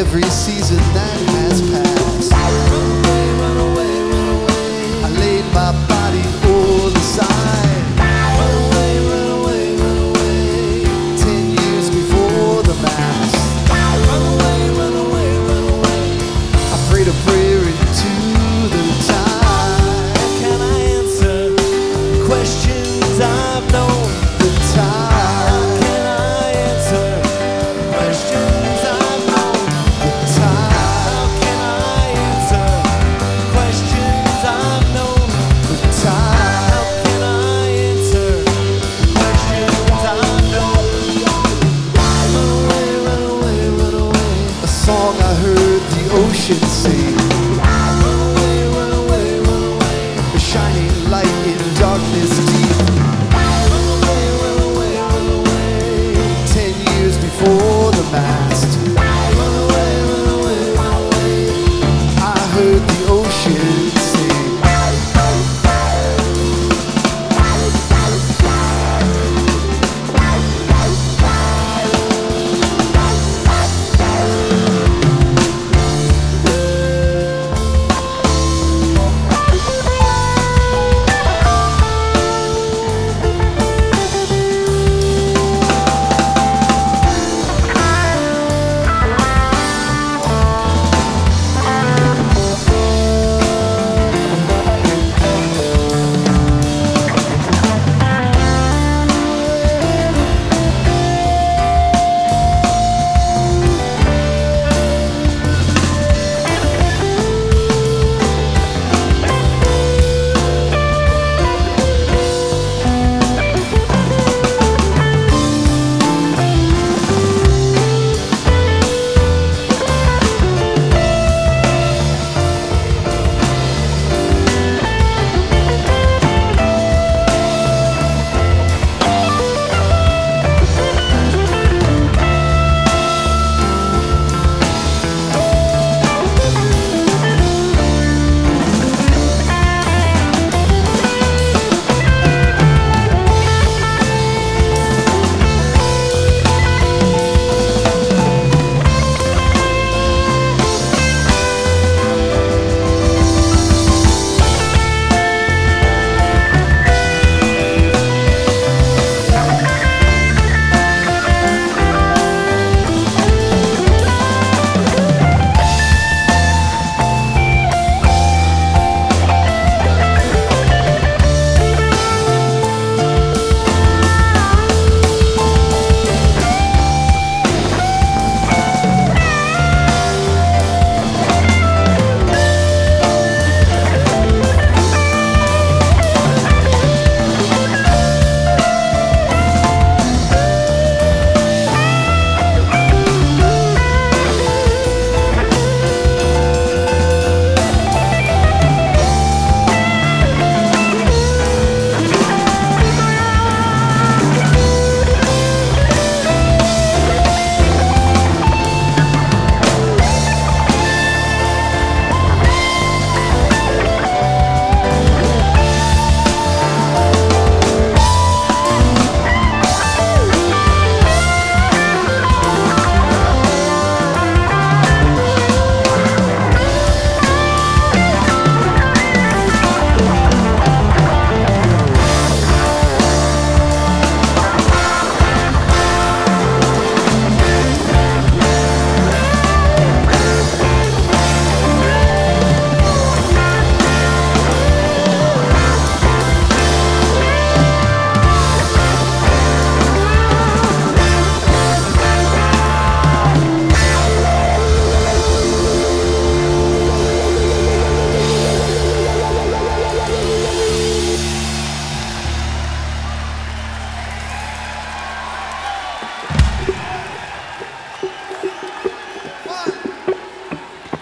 every season that has passed. should see. Run away, run away, run away. A shining light is.